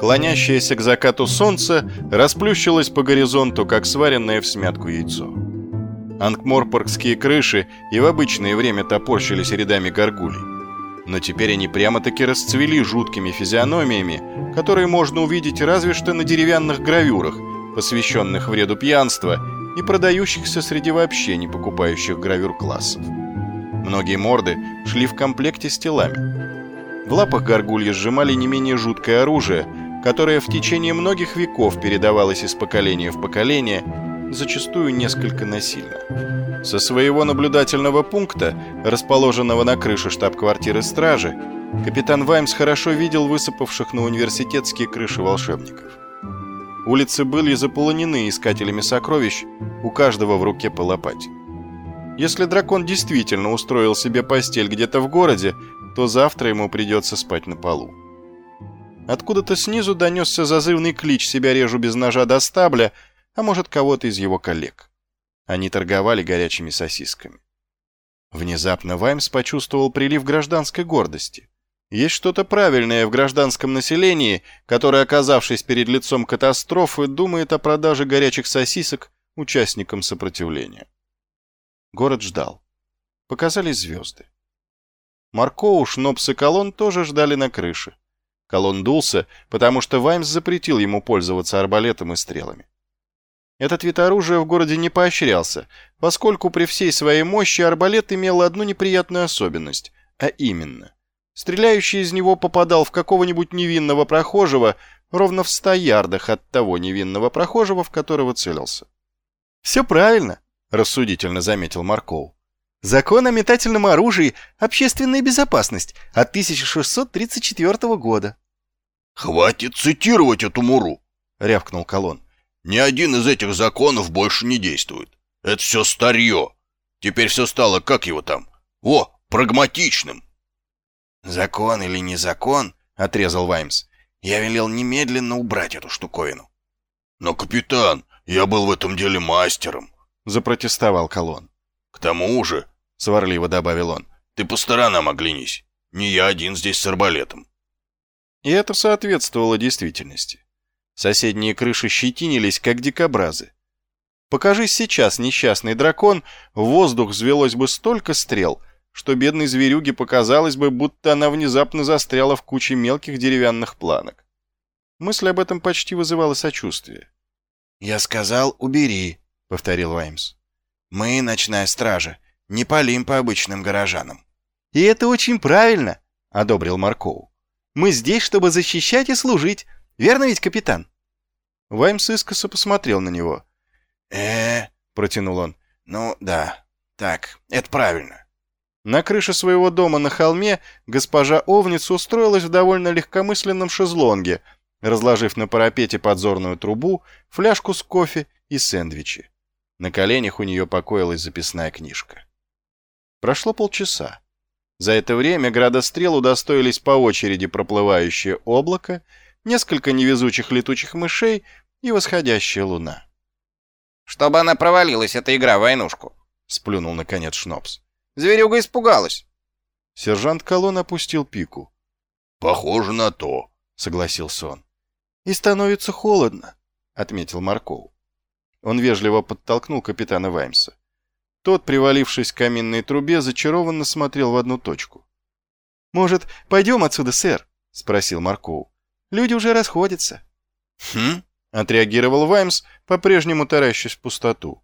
Клонящееся к закату солнце расплющилось по горизонту, как сваренное в смятку яйцо. Ангморпоргские крыши и в обычное время топорщились рядами горгулей. Но теперь они прямо-таки расцвели жуткими физиономиями, которые можно увидеть разве что на деревянных гравюрах, посвященных вреду пьянства и продающихся среди вообще не покупающих гравюр классов. Многие морды шли в комплекте с телами. В лапах горгульи сжимали не менее жуткое оружие, которое в течение многих веков передавалось из поколения в поколение, зачастую несколько насильно. Со своего наблюдательного пункта, расположенного на крыше штаб-квартиры стражи, капитан Ваймс хорошо видел высыпавших на университетские крыши волшебников. Улицы были заполонены искателями сокровищ, у каждого в руке по лопате. Если дракон действительно устроил себе постель где-то в городе, то завтра ему придется спать на полу. Откуда-то снизу донесся зазывный клич «Себя режу без ножа до стабля», а может, кого-то из его коллег. Они торговали горячими сосисками. Внезапно Ваймс почувствовал прилив гражданской гордости. Есть что-то правильное в гражданском населении, которое, оказавшись перед лицом катастрофы, думает о продаже горячих сосисок участникам сопротивления. Город ждал. Показались звезды. Маркоу, Шнопс и Колон тоже ждали на крыше. Колон дулся, потому что Ваймс запретил ему пользоваться арбалетом и стрелами. Этот вид оружия в городе не поощрялся, поскольку при всей своей мощи арбалет имел одну неприятную особенность, а именно – Стреляющий из него попадал в какого-нибудь невинного прохожего ровно в ста ярдах от того невинного прохожего, в которого целился. «Все правильно», — рассудительно заметил Марков. «Закон о метательном оружии — общественная безопасность от 1634 года». «Хватит цитировать эту муру», — рявкнул Колон. «Ни один из этих законов больше не действует. Это все старье. Теперь все стало, как его там? О, прагматичным». «Закон или не закон?» — отрезал Ваймс. «Я велел немедленно убрать эту штуковину». «Но, капитан, я был в этом деле мастером», — запротестовал Колон. «К тому же», — сварливо добавил он, — «ты по сторонам оглянись. Не я один здесь с арбалетом». И это соответствовало действительности. Соседние крыши щетинились, как дикобразы. Покажись сейчас несчастный дракон, в воздух взвелось бы столько стрел — что бедной зверюге показалось бы, будто она внезапно застряла в куче мелких деревянных планок. Мысль об этом почти вызывала сочувствие. «Я сказал, убери», — повторил Ваймс. «Мы, ночная стража, не палим по обычным горожанам». «И это очень правильно», — одобрил Маркоу. «Мы здесь, чтобы защищать и служить. Верно ведь, капитан?» Ваймс искоса посмотрел на него. э протянул он. «Ну, да. Так, это правильно. На крыше своего дома на холме госпожа Овниц устроилась в довольно легкомысленном шезлонге, разложив на парапете подзорную трубу, фляжку с кофе и сэндвичи. На коленях у нее покоилась записная книжка. Прошло полчаса. За это время градострел удостоились по очереди проплывающее облако, несколько невезучих летучих мышей и восходящая луна. «Чтобы она провалилась, эта игра в войнушку», — сплюнул наконец Шнопс. Зверюга испугалась. Сержант Колон опустил пику. «Похоже на то», — согласился он. «И становится холодно», — отметил Марков. Он вежливо подтолкнул капитана Ваймса. Тот, привалившись к каминной трубе, зачарованно смотрел в одну точку. «Может, пойдем отсюда, сэр?» — спросил Марков. «Люди уже расходятся». «Хм?» — отреагировал Ваймс, по-прежнему таращась в пустоту.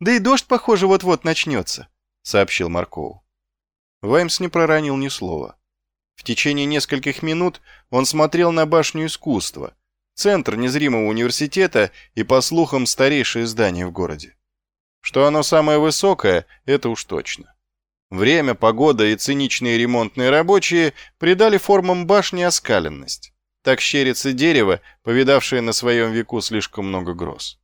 «Да и дождь, похоже, вот-вот начнется сообщил Марков. Ваймс не проронил ни слова. В течение нескольких минут он смотрел на башню искусства, центр незримого университета и, по слухам, старейшее здание в городе. Что оно самое высокое, это уж точно. Время, погода и циничные ремонтные рабочие придали формам башни оскаленность. Так щерится дерево, повидавшее на своем веку слишком много гроз.